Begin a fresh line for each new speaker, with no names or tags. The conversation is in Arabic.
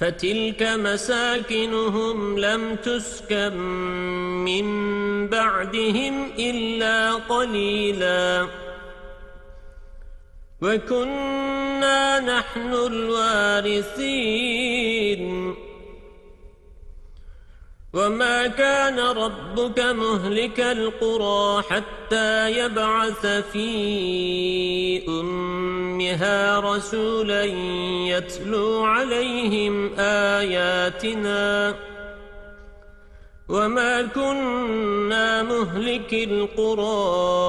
فتلك مساكنهم لم تسكن من بعدهم إلا قليلا. وكنا نحن الوارثين. وما كان ربك مهلك القرى حتى يبعث في أمها رسولا يتلو عليهم آياتنا وما كنا مهلك القرى